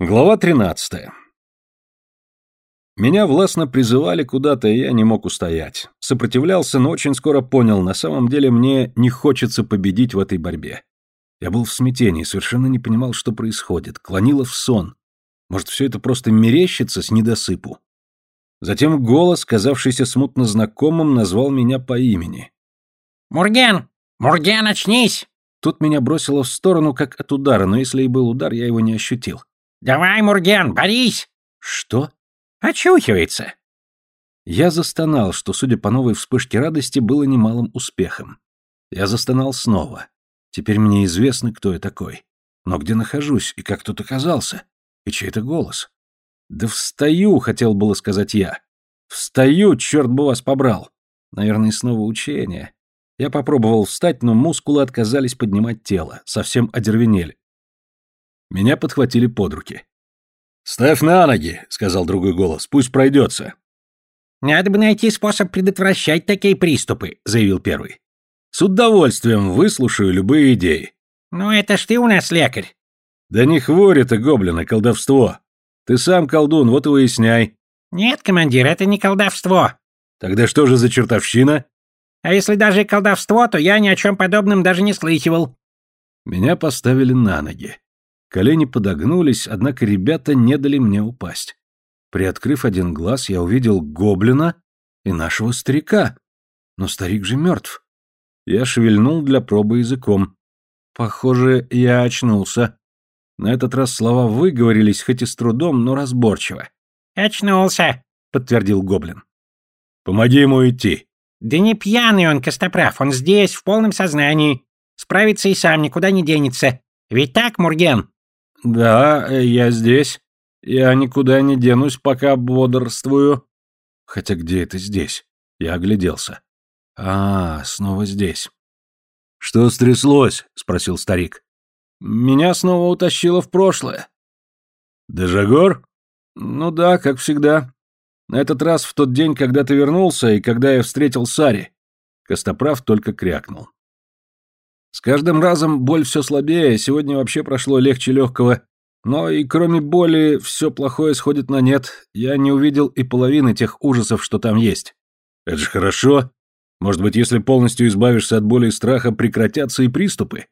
Глава 13. Меня властно призывали куда-то, и я не мог устоять. Сопротивлялся, но очень скоро понял, на самом деле мне не хочется победить в этой борьбе. Я был в смятении, совершенно не понимал, что происходит, клонило в сон. Может, все это просто мерещится с недосыпу? Затем голос, казавшийся смутно знакомым, назвал меня по имени. «Мурген! Мурген, очнись!» Тут меня бросило в сторону, как от удара, но если и был удар, я его не ощутил. «Давай, Мурген, борись!» «Что?» «Очухивается!» Я застонал, что, судя по новой вспышке радости, было немалым успехом. Я застонал снова. Теперь мне известно, кто я такой. Но где нахожусь и как тут оказался? И чей это голос? «Да встаю!» — хотел было сказать я. «Встаю, черт бы вас побрал!» Наверное, снова учение. Я попробовал встать, но мускулы отказались поднимать тело, совсем одервенели. Меня подхватили под руки. «Ставь на ноги», — сказал другой голос, — «пусть пройдется». «Надо бы найти способ предотвращать такие приступы», — заявил первый. «С удовольствием выслушаю любые идеи». «Ну это ж ты у нас лекарь». «Да не хворь это, гоблина, колдовство. Ты сам колдун, вот и выясняй». «Нет, командир, это не колдовство». «Тогда что же за чертовщина?» «А если даже и колдовство, то я ни о чем подобном даже не слыхивал». Меня поставили на ноги. Колени подогнулись, однако ребята не дали мне упасть. Приоткрыв один глаз, я увидел гоблина и нашего старика. Но старик же мертв. Я шевельнул для пробы языком. Похоже, я очнулся. На этот раз слова выговорились, хоть и с трудом, но разборчиво. «Очнулся», — подтвердил гоблин. «Помоги ему идти». «Да не пьяный он, Костоправ, он здесь, в полном сознании. Справится и сам, никуда не денется. Ведь так, Мурген?» «Да, я здесь. Я никуда не денусь, пока бодрствую». Хотя где это здесь? Я огляделся. А, снова здесь. «Что стряслось?» — спросил старик. «Меня снова утащило в прошлое». «Дежагор?» «Ну да, как всегда. На этот раз в тот день, когда ты вернулся и когда я встретил Сари». Костоправ только крякнул. С каждым разом боль все слабее, сегодня вообще прошло легче легкого. Но и кроме боли все плохое сходит на нет. Я не увидел и половины тех ужасов, что там есть. Это же хорошо. Может быть, если полностью избавишься от боли и страха, прекратятся и приступы?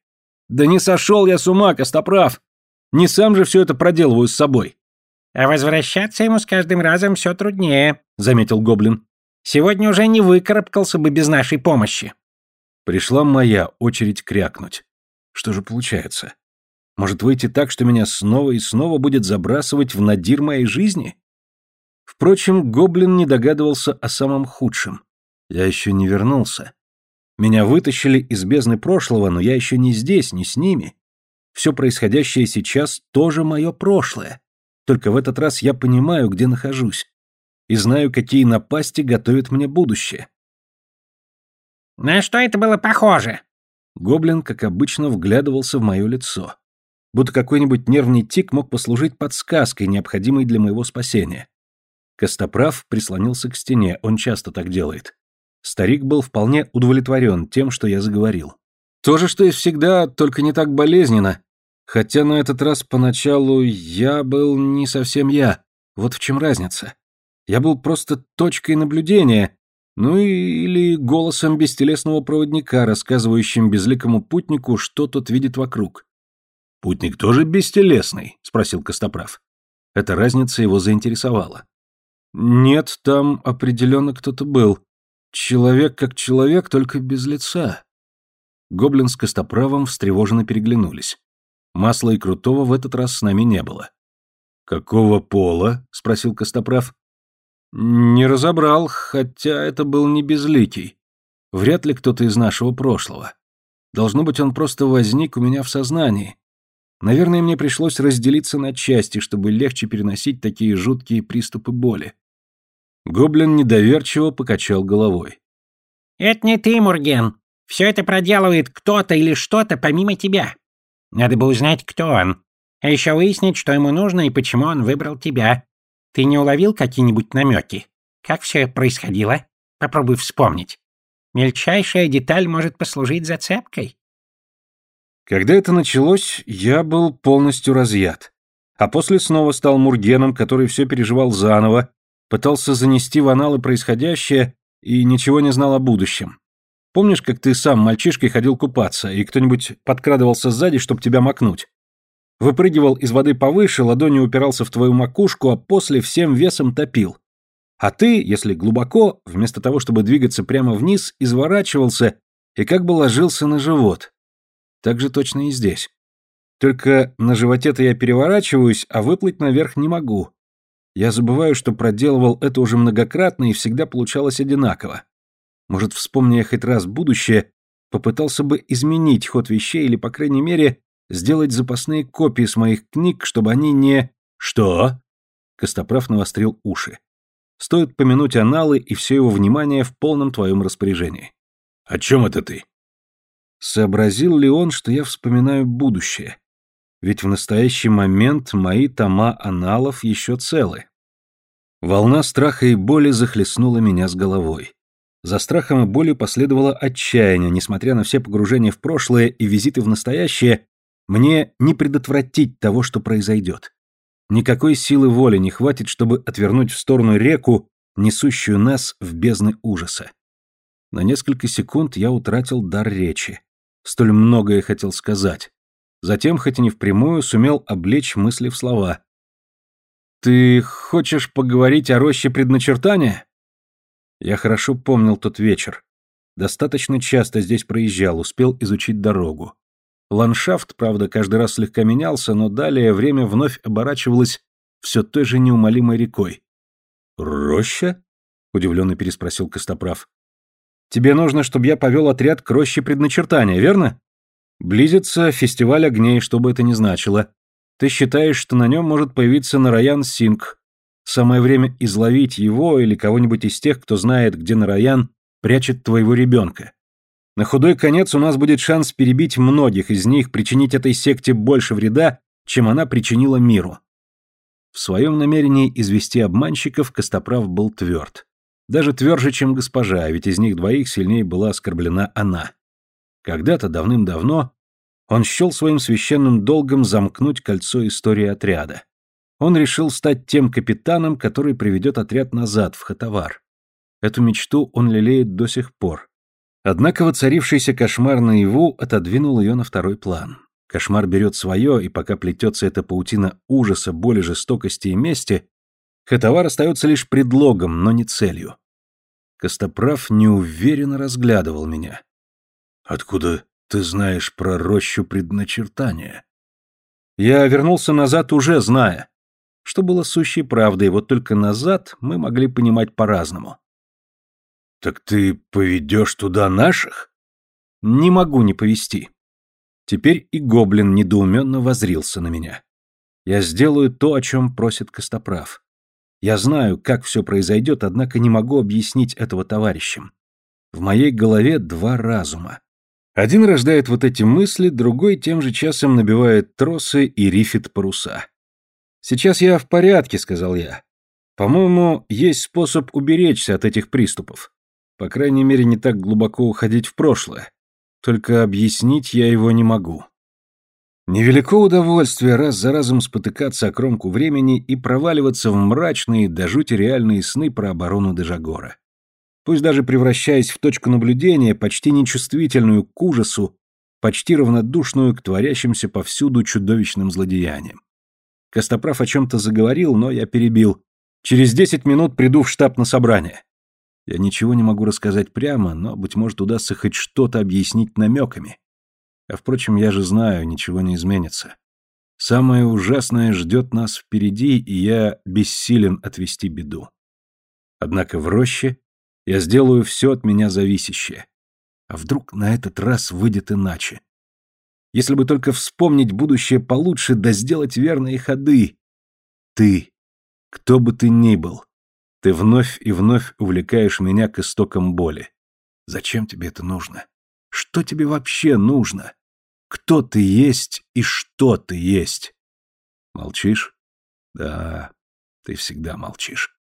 Да не сошел я с ума, Костоправ. Не сам же все это проделываю с собой. А возвращаться ему с каждым разом все труднее, заметил гоблин. Сегодня уже не выкарабкался бы без нашей помощи. Пришла моя очередь крякнуть. Что же получается? Может выйти так, что меня снова и снова будет забрасывать в надир моей жизни? Впрочем, гоблин не догадывался о самом худшем. Я еще не вернулся. Меня вытащили из бездны прошлого, но я еще не здесь, не с ними. Все происходящее сейчас тоже мое прошлое. Только в этот раз я понимаю, где нахожусь. И знаю, какие напасти готовит мне будущее. «На что это было похоже?» Гоблин, как обычно, вглядывался в мое лицо. Будто какой-нибудь нервный тик мог послужить подсказкой, необходимой для моего спасения. Костоправ прислонился к стене, он часто так делает. Старик был вполне удовлетворен тем, что я заговорил. То же, что и всегда, только не так болезненно. Хотя на этот раз поначалу я был не совсем я. Вот в чем разница. Я был просто точкой наблюдения, ну или голосом бестелесного проводника, рассказывающим безликому путнику, что тот видит вокруг. «Путник тоже бестелесный?» — спросил Костоправ. Эта разница его заинтересовала. «Нет, там определенно кто-то был. Человек как человек, только без лица». Гоблин с Костоправом встревоженно переглянулись. Масла и Крутого в этот раз с нами не было. «Какого пола?» — спросил Костоправ. Не разобрал, хотя это был не безликий. Вряд ли кто-то из нашего прошлого. Должно быть, он просто возник у меня в сознании. Наверное, мне пришлось разделиться на части, чтобы легче переносить такие жуткие приступы боли. Гоблин недоверчиво покачал головой. «Это не ты, Мурген. Все это проделывает кто-то или что-то помимо тебя. Надо бы узнать, кто он. А еще выяснить, что ему нужно и почему он выбрал тебя. Ты не уловил какие-нибудь намеки? Как все происходило? Попробуй вспомнить. Мельчайшая деталь может послужить зацепкой. Когда это началось, я был полностью разъят. а после снова стал Мургеном, который все переживал заново, пытался занести в аналы происходящее и ничего не знал о будущем. Помнишь, как ты сам мальчишкой ходил купаться, и кто-нибудь подкрадывался сзади, чтобы тебя макнуть? Выпрыгивал из воды повыше, ладонью упирался в твою макушку, а после всем весом топил. А ты, если глубоко, вместо того, чтобы двигаться прямо вниз, изворачивался и как бы ложился на живот. Так же точно и здесь. Только на животе-то я переворачиваюсь, а выплыть наверх не могу. Я забываю, что проделывал это уже многократно и всегда получалось одинаково. Может, вспомни я хоть раз будущее, попытался бы изменить ход вещей или, по крайней мере, сделать запасные копии с моих книг, чтобы они не... Что? Костоправ навострил уши. Стоит помянуть аналы, и все его внимание в полном твоем распоряжении. О чем это ты? Сообразил ли он, что я вспоминаю будущее? ведь в настоящий момент мои тома аналов еще целы. Волна страха и боли захлестнула меня с головой. За страхом и болью последовало отчаяние, несмотря на все погружения в прошлое и визиты в настоящее, мне не предотвратить того, что произойдет. Никакой силы воли не хватит, чтобы отвернуть в сторону реку, несущую нас в бездны ужаса. На несколько секунд я утратил дар речи. Столь многое хотел сказать. Затем, хоть и не впрямую, сумел облечь мысли в слова. «Ты хочешь поговорить о роще предначертания?» Я хорошо помнил тот вечер. Достаточно часто здесь проезжал, успел изучить дорогу. Ландшафт, правда, каждый раз слегка менялся, но далее время вновь оборачивалось все той же неумолимой рекой. «Роща?» — удивленно переспросил Костоправ. «Тебе нужно, чтобы я повел отряд к роще предначертания, верно?» Близится фестиваль огней, что бы это ни значило. Ты считаешь, что на нем может появиться Нараян Синг. Самое время изловить его или кого-нибудь из тех, кто знает, где Нараян прячет твоего ребенка. На худой конец у нас будет шанс перебить многих из них, причинить этой секте больше вреда, чем она причинила миру. В своем намерении извести обманщиков Костоправ был тверд. Даже тверже, чем госпожа, ведь из них двоих сильнее была оскорблена она. Когда-то давным-давно он счел своим священным долгом замкнуть кольцо истории отряда. Он решил стать тем капитаном, который приведет отряд назад, в Хатавар. Эту мечту он лелеет до сих пор. Однако воцарившийся кошмар наяву отодвинул ее на второй план. Кошмар берет свое, и пока плетется эта паутина ужаса, боли, жестокости и мести, Хатавар остается лишь предлогом, но не целью. Костоправ неуверенно разглядывал меня. Откуда ты знаешь про рощу предначертания? Я вернулся назад уже зная, что было сущей правдой, вот только назад мы могли понимать по-разному. Так ты поведешь туда наших? Не могу не повести. Теперь и гоблин недоуменно возрился на меня. Я сделаю то, о чем просит Костоправ. Я знаю, как все произойдет, однако не могу объяснить этого товарищам. В моей голове два разума. Один рождает вот эти мысли, другой тем же часом набивает тросы и рифит паруса. «Сейчас я в порядке», — сказал я. «По-моему, есть способ уберечься от этих приступов. По крайней мере, не так глубоко уходить в прошлое. Только объяснить я его не могу». Невелико удовольствие раз за разом спотыкаться о кромку времени и проваливаться в мрачные, до жути реальные сны про оборону Дежагора пусть даже превращаясь в точку наблюдения, почти нечувствительную к ужасу, почти равнодушную к творящимся повсюду чудовищным злодеяниям. Костоправ о чем-то заговорил, но я перебил. Через десять минут приду в штаб на собрание. Я ничего не могу рассказать прямо, но, быть может, удастся хоть что-то объяснить намеками. А, впрочем, я же знаю, ничего не изменится. Самое ужасное ждет нас впереди, и я бессилен отвести беду. Однако в роще я сделаю все от меня зависящее. А вдруг на этот раз выйдет иначе? Если бы только вспомнить будущее получше, да сделать верные ходы. Ты, кто бы ты ни был, ты вновь и вновь увлекаешь меня к истокам боли. Зачем тебе это нужно? Что тебе вообще нужно? Кто ты есть и что ты есть? Молчишь? Да, ты всегда молчишь.